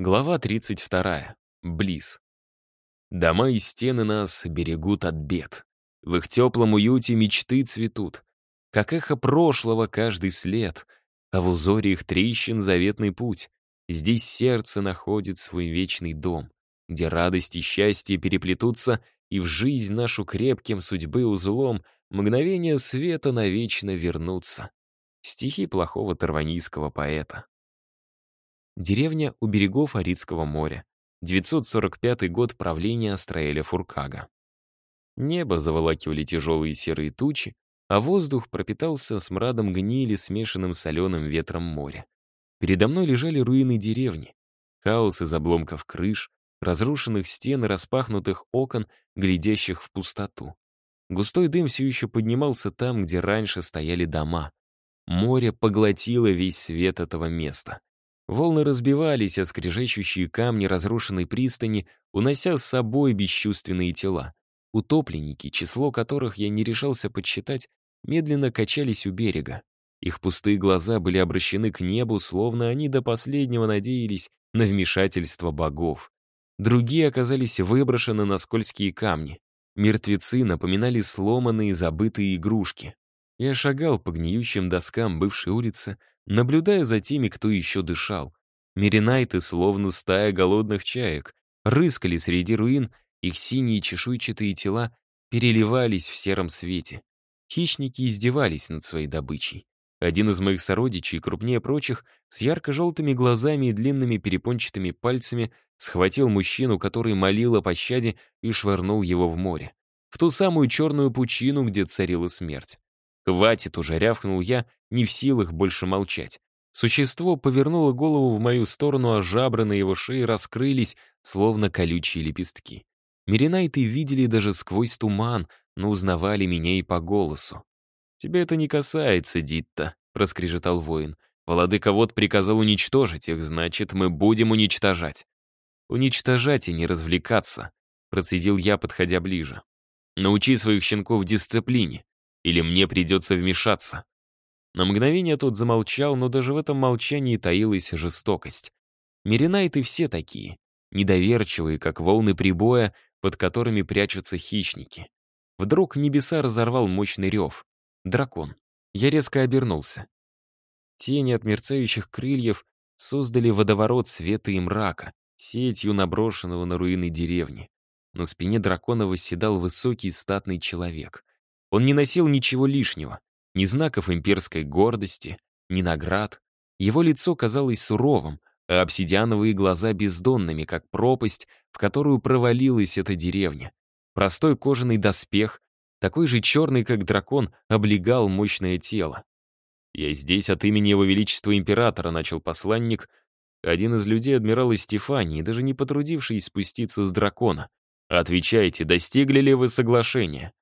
Глава 32. Близ. Дома и стены нас берегут от бед. В их теплом уюте мечты цветут. Как эхо прошлого каждый след, а в узоре их трещин заветный путь. Здесь сердце находит свой вечный дом, где радость и счастье переплетутся, и в жизнь нашу крепким судьбы узлом мгновение света навечно вернутся. Стихи плохого тарванийского поэта. Деревня у берегов Аридского моря. 945 год правления Астраэля Фуркага. Небо заволакивали тяжелые серые тучи, а воздух пропитался смрадом гнили, смешанным с соленым ветром моря. Передо мной лежали руины деревни. Хаос из обломков крыш, разрушенных стен и распахнутых окон, глядящих в пустоту. Густой дым все еще поднимался там, где раньше стояли дома. Море поглотило весь свет этого места. Волны разбивались о скрежещущие камни разрушенной пристани, унося с собой бесчувственные тела. Утопленники, число которых я не решался подсчитать, медленно качались у берега. Их пустые глаза были обращены к небу, словно они до последнего надеялись на вмешательство богов. Другие оказались выброшены на скользкие камни. Мертвецы напоминали сломанные забытые игрушки. Я шагал по гниющим доскам бывшей улицы, наблюдая за теми, кто еще дышал. Меринайты, словно стая голодных чаек, рыскали среди руин, их синие чешуйчатые тела переливались в сером свете. Хищники издевались над своей добычей. Один из моих сородичей, крупнее прочих, с ярко-желтыми глазами и длинными перепончатыми пальцами схватил мужчину, который молил о пощаде, и швырнул его в море. В ту самую черную пучину, где царила смерть. «Хватит уже», — рявкнул я, не в силах больше молчать. Существо повернуло голову в мою сторону, а жабры на его шее раскрылись, словно колючие лепестки. Миринайты видели даже сквозь туман, но узнавали меня и по голосу. «Тебя это не касается, Дитта», — проскрежетал воин. «Владыка вот приказал уничтожить их, значит, мы будем уничтожать». «Уничтожать и не развлекаться», — процедил я, подходя ближе. «Научи своих щенков дисциплине или мне придется вмешаться. На мгновение тот замолчал, но даже в этом молчании таилась жестокость. Меринайты все такие, недоверчивые, как волны прибоя, под которыми прячутся хищники. Вдруг небеса разорвал мощный рев. Дракон. Я резко обернулся. Тени от мерцающих крыльев создали водоворот света и мрака, сетью наброшенного на руины деревни. На спине дракона восседал высокий статный человек. Он не носил ничего лишнего, ни знаков имперской гордости, ни наград. Его лицо казалось суровым, а обсидиановые глаза бездонными, как пропасть, в которую провалилась эта деревня. Простой кожаный доспех, такой же черный, как дракон, облегал мощное тело. «Я здесь от имени Его Величества Императора», — начал посланник, один из людей адмирала Стефании, даже не потрудивший спуститься с дракона. «Отвечайте, достигли ли вы соглашения?»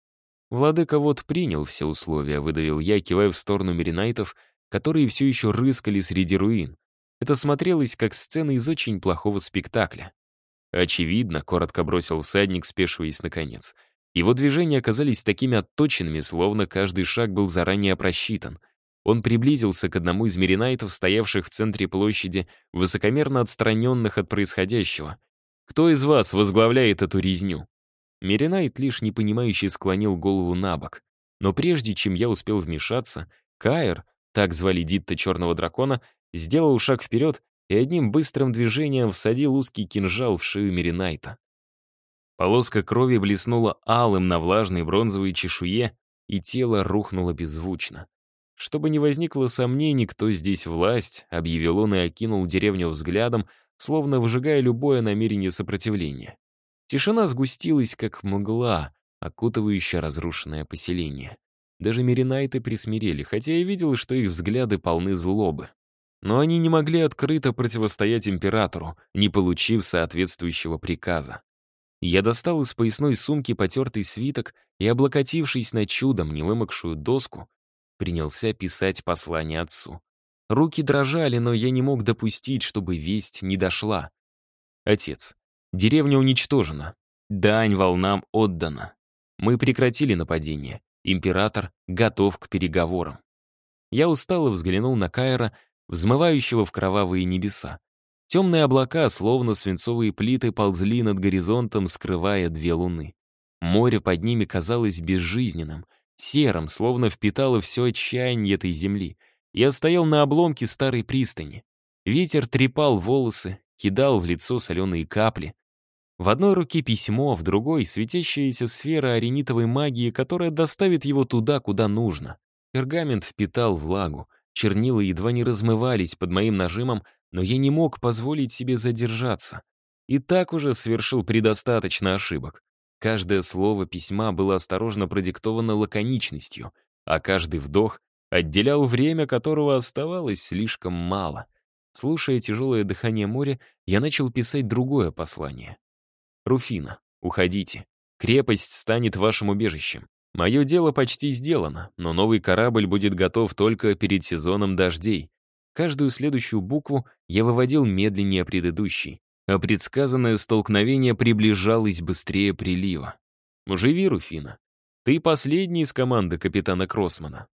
Владыка вот принял все условия, выдавил я, кивая в сторону меринайтов, которые все еще рыскали среди руин. Это смотрелось как сцена из очень плохого спектакля. «Очевидно», — коротко бросил всадник, спешиваясь наконец. Его движения оказались такими отточенными, словно каждый шаг был заранее просчитан. Он приблизился к одному из меринайтов, стоявших в центре площади, высокомерно отстраненных от происходящего. «Кто из вас возглавляет эту резню?» Меринайт лишь непонимающе склонил голову на бок. Но прежде чем я успел вмешаться, Каэр, так звали Дитта Черного Дракона, сделал шаг вперед и одним быстрым движением всадил узкий кинжал в шею Меринайта. Полоска крови блеснула алым на влажной бронзовой чешуе, и тело рухнуло беззвучно. Чтобы не возникло сомнений, кто здесь власть, объявил он и окинул деревню взглядом, словно выжигая любое намерение сопротивления. Тишина сгустилась, как мгла, окутывающая разрушенное поселение. Даже Меринайты присмирели, хотя я видел, что их взгляды полны злобы. Но они не могли открыто противостоять императору, не получив соответствующего приказа. Я достал из поясной сумки потертый свиток и, облокотившись на чудом невымокшую доску, принялся писать послание отцу. Руки дрожали, но я не мог допустить, чтобы весть не дошла. «Отец, Деревня уничтожена. Дань волнам отдана. Мы прекратили нападение. Император готов к переговорам. Я устало взглянул на Кайра, взмывающего в кровавые небеса. Темные облака, словно свинцовые плиты, ползли над горизонтом, скрывая две луны. Море под ними казалось безжизненным, серым, словно впитало все отчаяние этой земли. Я стоял на обломке старой пристани. Ветер трепал волосы, кидал в лицо соленые капли, в одной руке письмо, в другой — светящаяся сфера аренитовой магии, которая доставит его туда, куда нужно. Пергамент впитал влагу, чернила едва не размывались под моим нажимом, но я не мог позволить себе задержаться. И так уже совершил предостаточно ошибок. Каждое слово письма было осторожно продиктовано лаконичностью, а каждый вдох отделял время, которого оставалось слишком мало. Слушая тяжелое дыхание моря, я начал писать другое послание. «Руфина, уходите. Крепость станет вашим убежищем. Мое дело почти сделано, но новый корабль будет готов только перед сезоном дождей. Каждую следующую букву я выводил медленнее предыдущей, а предсказанное столкновение приближалось быстрее прилива. «Живи, Руфина. Ты последний из команды капитана Кроссмана.